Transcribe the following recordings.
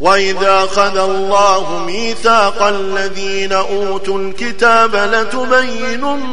وإذا أخذ الله ميثاق الذين أوتوا الكتاب لتبيننه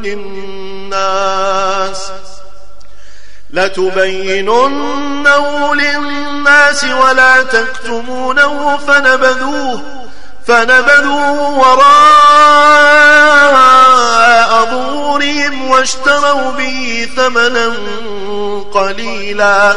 للناس لتبيننه للناس ولا تكتمونه فنبذوه فنبذوه وراء ظهورهم واشتروا به ثمنا قليلا